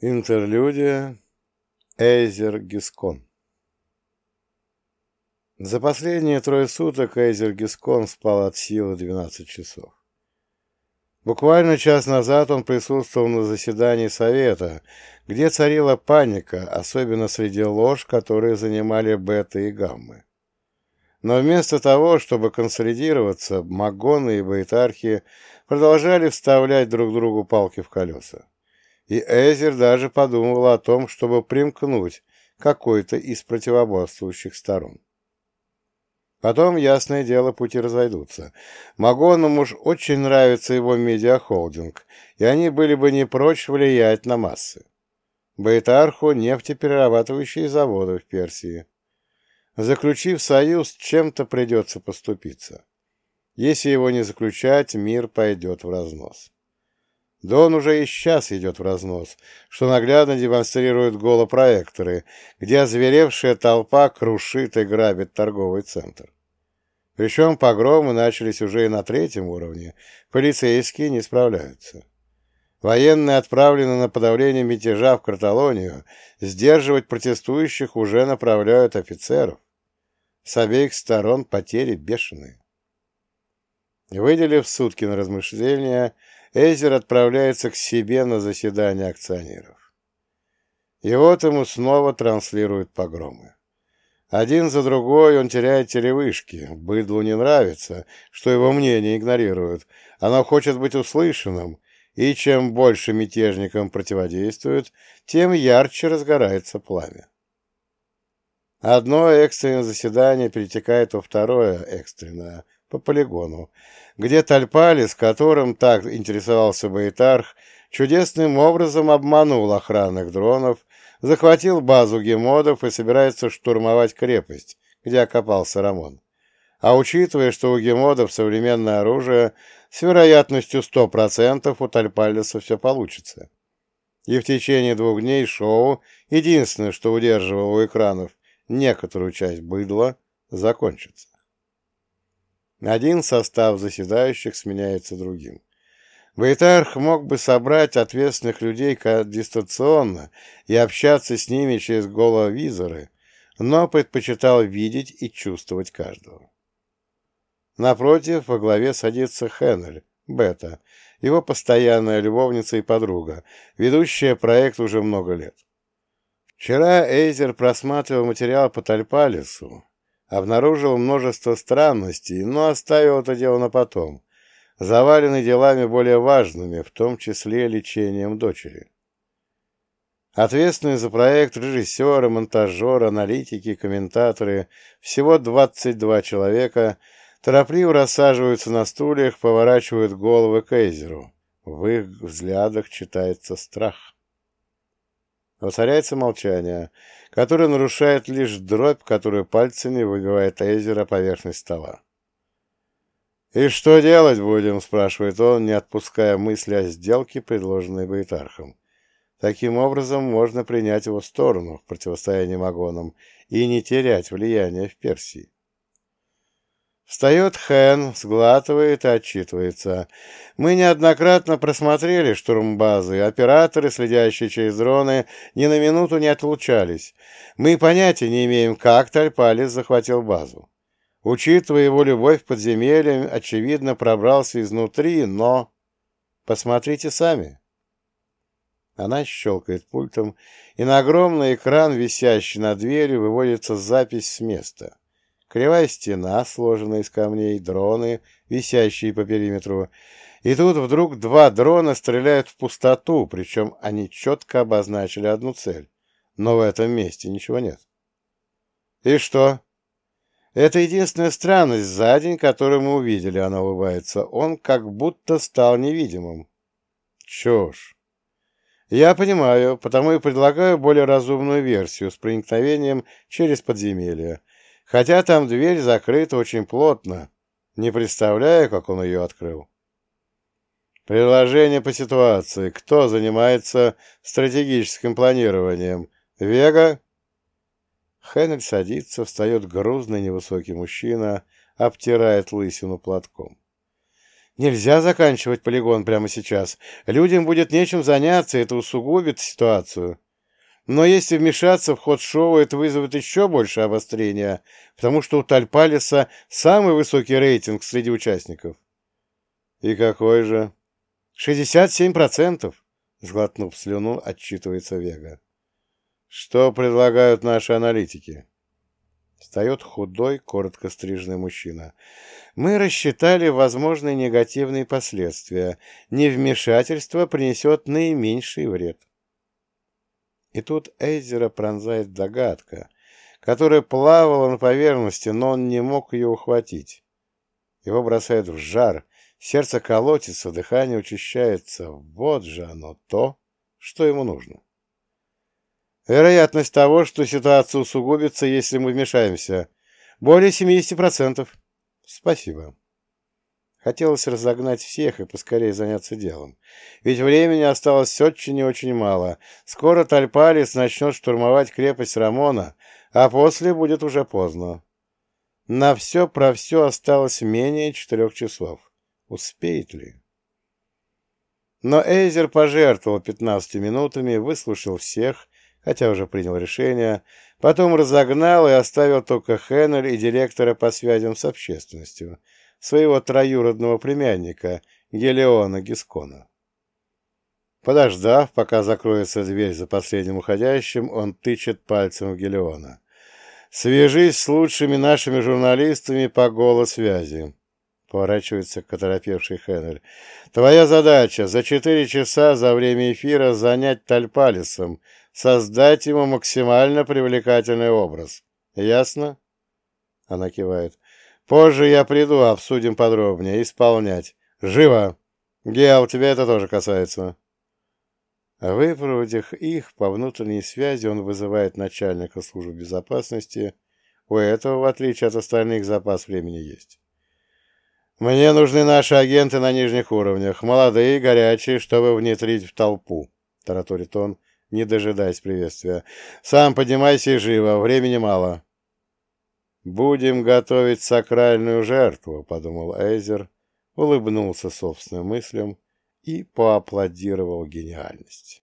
Интерлюдия. Эйзер Гискон. За последние трое суток Эйзер Гискон спал от силы 12 часов. Буквально час назад он присутствовал на заседании Совета, где царила паника, особенно среди лож, которые занимали бета и гаммы. Но вместо того, чтобы консолидироваться, магоны и байтархи продолжали вставлять друг другу палки в колеса и Эзер даже подумывал о том, чтобы примкнуть какой-то из противоборствующих сторон. Потом, ясное дело, пути разойдутся. Магонам уж очень нравится его медиахолдинг, и они были бы не прочь влиять на массы. Байтарху нефтеперерабатывающие заводы в Персии. Заключив союз, чем-то придется поступиться. Если его не заключать, мир пойдет в разнос. Да он уже и сейчас идет в разнос, что наглядно демонстрируют голопроекторы, где озверевшая толпа крушит и грабит торговый центр. Причем погромы начались уже и на третьем уровне, полицейские не справляются. Военные отправлены на подавление мятежа в Карталонию, сдерживать протестующих уже направляют офицеров. С обеих сторон потери бешеные. Выделив сутки на размышления, Эйзер отправляется к себе на заседание акционеров. И вот ему снова транслируют погромы. Один за другой он теряет телевышки. Быдлу не нравится, что его мнение игнорируют. Оно хочет быть услышанным, и чем больше мятежникам противодействуют, тем ярче разгорается пламя. Одно экстренное заседание перетекает во второе экстренное, по полигону, где Тальпали, с которым так интересовался Байтарх, чудесным образом обманул охранных дронов, захватил базу гемодов и собирается штурмовать крепость, где окопался Рамон. А учитывая, что у гемодов современное оружие, с вероятностью 100% у Тальпалиса все получится. И в течение двух дней шоу, единственное, что удерживало у экранов некоторую часть быдла, закончится. Один состав заседающих сменяется другим. Байтарх мог бы собрать ответственных людей дистанционно и общаться с ними через головизоры, но предпочитал видеть и чувствовать каждого. Напротив, во главе садится Хеннель, Бета, его постоянная любовница и подруга, ведущая проект уже много лет. Вчера Эйзер просматривал материал по Тальпалису, Обнаружил множество странностей, но оставил это дело на потом, заваленный делами более важными, в том числе лечением дочери. Ответственные за проект режиссеры, монтажеры, аналитики, комментаторы, всего 22 человека, торопливо рассаживаются на стульях, поворачивают головы к Эйзеру. В их взглядах читается страх. Воцаряется молчание, которое нарушает лишь дробь, которую пальцами выбивает Эйзер о поверхность стола. «И что делать будем?» — спрашивает он, не отпуская мысли о сделке, предложенной Байтархом. Таким образом, можно принять его сторону в противостоянии Магонам и не терять влияния в Персии. Встает Хэн, сглатывает и отчитывается. Мы неоднократно просмотрели штурм базы. Операторы, следящие через дроны, ни на минуту не отлучались. Мы понятия не имеем, как Тальпалис захватил базу. Учитывая его любовь к подземельям, очевидно, пробрался изнутри, но... Посмотрите сами. Она щелкает пультом, и на огромный экран, висящий над дверью, выводится запись с места. Кривая стена, сложенная из камней, дроны, висящие по периметру. И тут вдруг два дрона стреляют в пустоту, причем они четко обозначили одну цель. Но в этом месте ничего нет. И что? Это единственная странность за день, которую мы увидели, она улыбается. Он как будто стал невидимым. Чушь. Я понимаю, потому и предлагаю более разумную версию с проникновением через подземелье хотя там дверь закрыта очень плотно, не представляю, как он ее открыл. Предложение по ситуации. Кто занимается стратегическим планированием? Вега? Хеннель садится, встает грузный невысокий мужчина, обтирает лысину платком. Нельзя заканчивать полигон прямо сейчас. Людям будет нечем заняться, это усугубит ситуацию. Но если вмешаться в ход шоу, это вызовет еще больше обострения, потому что у Тальпалиса самый высокий рейтинг среди участников. И какой же? 67%, сглотнув слюну, отчитывается Вега. Что предлагают наши аналитики? Встает худой, коротко стриженный мужчина. Мы рассчитали возможные негативные последствия. Невмешательство принесет наименьший вред. И тут Эйзера пронзает догадка, которая плавала на поверхности, но он не мог ее ухватить. Его бросает в жар, сердце колотится, дыхание учащается. Вот же оно то, что ему нужно. Вероятность того, что ситуация усугубится, если мы вмешаемся, более 70%. Спасибо. Хотелось разогнать всех и поскорее заняться делом. Ведь времени осталось очень и очень мало. Скоро Тальпалис начнет штурмовать крепость Рамона, а после будет уже поздно. На все про все осталось менее четырех часов. Успеет ли? Но Эйзер пожертвовал пятнадцатью минутами, выслушал всех хотя уже принял решение, потом разогнал и оставил только Хеннель и директора по связям с общественностью, своего троюродного племянника Гелиона Гискона. Подождав, пока закроется дверь за последним уходящим, он тычет пальцем в Гелиона. «Свяжись с лучшими нашими журналистами по голосвязи», — поворачивается к оторопевшей Хеннель. «Твоя задача — за четыре часа за время эфира занять Тальпалисом, создать ему максимально привлекательный образ. Ясно? Она кивает. Позже я приду, обсудим подробнее. Исполнять. Живо! Геал, тебя это тоже касается. Выпроводив их по внутренней связи, он вызывает начальника службы безопасности. У этого, в отличие от остальных, запас времени есть. «Мне нужны наши агенты на нижних уровнях, молодые, горячие, чтобы внедрить в толпу», — тараторит он, не дожидаясь приветствия. «Сам поднимайся и живо, времени мало». «Будем готовить сакральную жертву», — подумал Эйзер, улыбнулся собственным мыслям и поаплодировал гениальность.